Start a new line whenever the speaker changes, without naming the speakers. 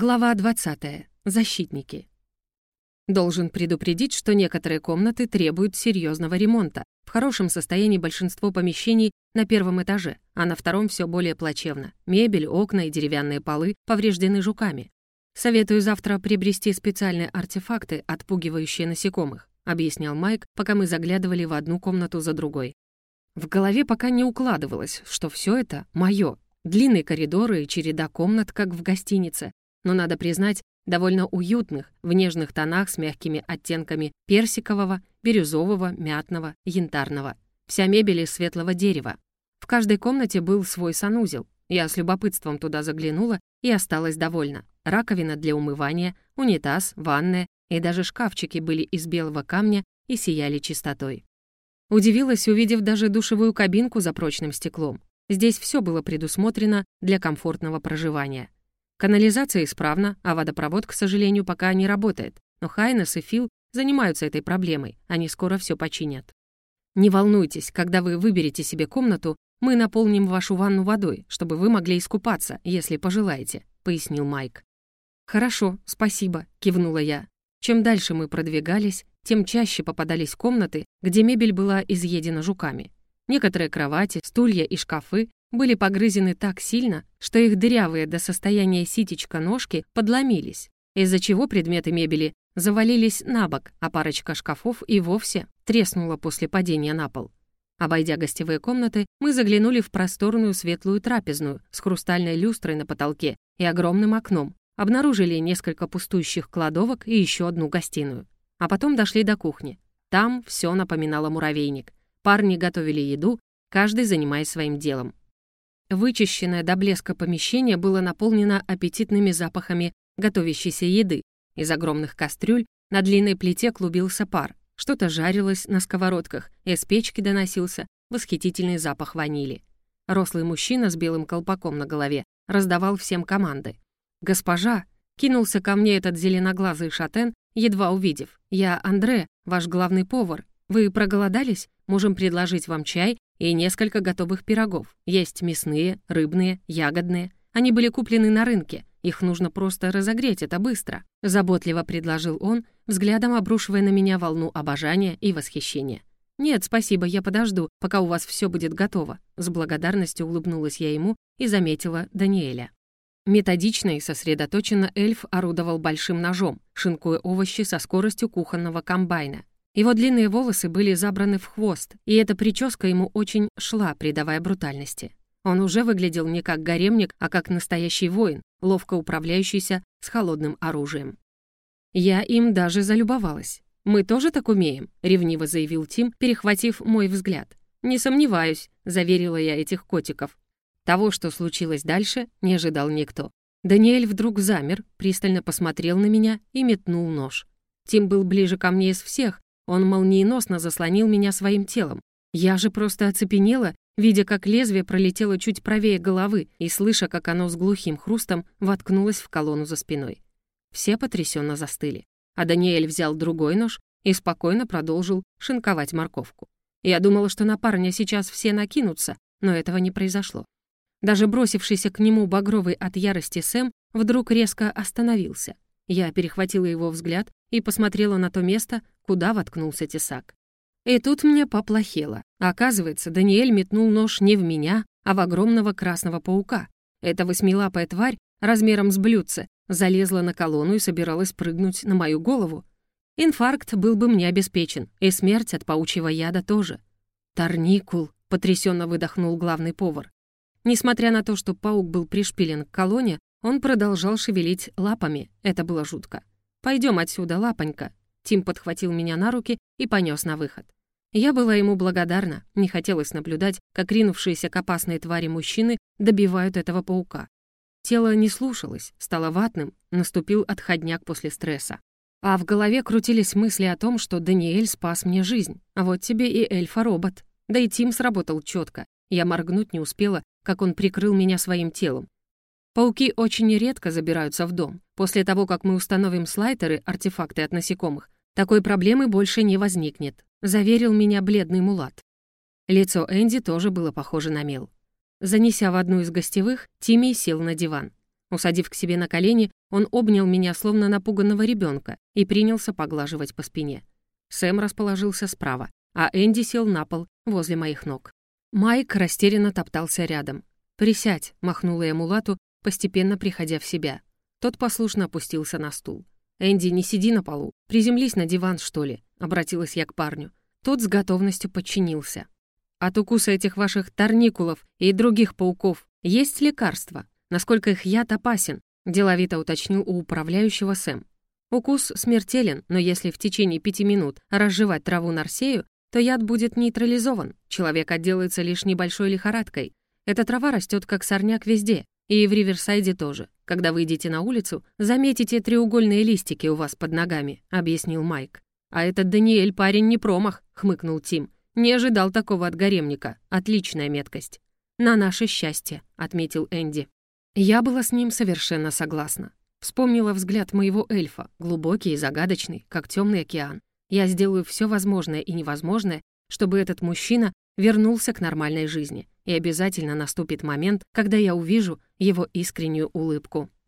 Глава 20. Защитники. Должен предупредить, что некоторые комнаты требуют серьезного ремонта. В хорошем состоянии большинство помещений на первом этаже, а на втором все более плачевно. Мебель, окна и деревянные полы повреждены жуками. Советую завтра приобрести специальные артефакты, отпугивающие насекомых, объяснял Майк, пока мы заглядывали в одну комнату за другой. В голове пока не укладывалось, что все это мое. Длинные коридоры и череда комнат, как в гостинице, но, надо признать, довольно уютных, в нежных тонах с мягкими оттенками персикового, бирюзового, мятного, янтарного. Вся мебель из светлого дерева. В каждой комнате был свой санузел. Я с любопытством туда заглянула и осталась довольна. Раковина для умывания, унитаз, ванная и даже шкафчики были из белого камня и сияли чистотой. Удивилась, увидев даже душевую кабинку за прочным стеклом. Здесь все было предусмотрено для комфортного проживания. Канализация исправна, а водопровод, к сожалению, пока не работает. Но Хайнес и Фил занимаются этой проблемой, они скоро все починят. Не волнуйтесь, когда вы выберете себе комнату, мы наполним вашу ванну водой, чтобы вы могли искупаться, если пожелаете», — пояснил Майк. «Хорошо, спасибо», — кивнула я. Чем дальше мы продвигались, тем чаще попадались комнаты, где мебель была изъедена жуками. Некоторые кровати, стулья и шкафы были погрызены так сильно, что их дырявые до состояния ситечка ножки подломились, из-за чего предметы мебели завалились на бок, а парочка шкафов и вовсе треснула после падения на пол. Обойдя гостевые комнаты, мы заглянули в просторную светлую трапезную с хрустальной люстрой на потолке и огромным окном, обнаружили несколько пустующих кладовок и еще одну гостиную. А потом дошли до кухни. Там все напоминало муравейник. Парни готовили еду, каждый занимаясь своим делом. Вычищенное до блеска помещение было наполнено аппетитными запахами готовящейся еды. Из огромных кастрюль на длинной плите клубился пар. Что-то жарилось на сковородках, из печки доносился восхитительный запах ванили. Рослый мужчина с белым колпаком на голове раздавал всем команды. «Госпожа!» — кинулся ко мне этот зеленоглазый шатен, едва увидев. «Я Андре, ваш главный повар. Вы проголодались? Можем предложить вам чай и несколько готовых пирогов. Есть мясные, рыбные, ягодные. Они были куплены на рынке. Их нужно просто разогреть, это быстро», — заботливо предложил он, взглядом обрушивая на меня волну обожания и восхищения. «Нет, спасибо, я подожду, пока у вас все будет готово», — с благодарностью улыбнулась я ему и заметила Даниэля. Методично и сосредоточенно эльф орудовал большим ножом, шинкуя овощи со скоростью кухонного комбайна. Его длинные волосы были забраны в хвост, и эта прическа ему очень шла, придавая брутальности. Он уже выглядел не как гаремник, а как настоящий воин, ловко управляющийся с холодным оружием. Я им даже залюбовалась. «Мы тоже так умеем», — ревниво заявил Тим, перехватив мой взгляд. «Не сомневаюсь», — заверила я этих котиков. Того, что случилось дальше, не ожидал никто. Даниэль вдруг замер, пристально посмотрел на меня и метнул нож. Тим был ближе ко мне из всех, он молниеносно заслонил меня своим телом. Я же просто оцепенела, видя, как лезвие пролетело чуть правее головы и слыша, как оно с глухим хрустом воткнулось в колонну за спиной. Все потрясенно застыли. А Даниэль взял другой нож и спокойно продолжил шинковать морковку. Я думала, что на парня сейчас все накинутся, но этого не произошло. Даже бросившийся к нему багровый от ярости Сэм вдруг резко остановился. Я перехватила его взгляд и посмотрела на то место, куда воткнулся тесак. И тут мне поплохело. Оказывается, Даниэль метнул нож не в меня, а в огромного красного паука. Эта восьмилапая тварь размером с блюдце залезла на колонну и собиралась прыгнуть на мою голову. Инфаркт был бы мне обеспечен, и смерть от паучьего яда тоже. «Торникул», — потрясенно выдохнул главный повар. Несмотря на то, что паук был пришпилен к колонне, он продолжал шевелить лапами. Это было жутко. Пойдем отсюда, лапонька». Тим подхватил меня на руки и понес на выход. Я была ему благодарна, не хотелось наблюдать, как ринувшиеся к опасной твари мужчины добивают этого паука. Тело не слушалось, стало ватным, наступил отходняк после стресса. А в голове крутились мысли о том, что Даниэль спас мне жизнь. А вот тебе и эльфа-робот. Да и Тим сработал четко. Я моргнуть не успела, как он прикрыл меня своим телом. Пауки очень редко забираются в дом. После того, как мы установим слайтеры, артефакты от насекомых, такой проблемы больше не возникнет», — заверил меня бледный мулат. Лицо Энди тоже было похоже на мел. Занеся в одну из гостевых, Тимми сел на диван. Усадив к себе на колени, он обнял меня словно напуганного ребенка и принялся поглаживать по спине. Сэм расположился справа, а Энди сел на пол возле моих ног. Майк растерянно топтался рядом. «Присядь», — махнула я Мулату, постепенно приходя в себя. Тот послушно опустился на стул. «Энди, не сиди на полу. Приземлись на диван, что ли», — обратилась я к парню. Тот с готовностью подчинился. «От укуса этих ваших торникулов и других пауков есть лекарства? Насколько их яд опасен?» — деловито уточнил у управляющего Сэм. «Укус смертелен, но если в течение пяти минут разжевать траву нарсею, то яд будет нейтрализован, человек отделается лишь небольшой лихорадкой. Эта трава растет как сорняк везде, и в Риверсайде тоже. Когда выйдете на улицу, заметите треугольные листики у вас под ногами», — объяснил Майк. «А этот Даниэль парень не промах», — хмыкнул Тим. «Не ожидал такого от гаремника. Отличная меткость». «На наше счастье», — отметил Энди. Я была с ним совершенно согласна. Вспомнила взгляд моего эльфа, глубокий и загадочный, как темный океан. Я сделаю все возможное и невозможное, чтобы этот мужчина вернулся к нормальной жизни, и обязательно наступит момент, когда я увижу его искреннюю улыбку.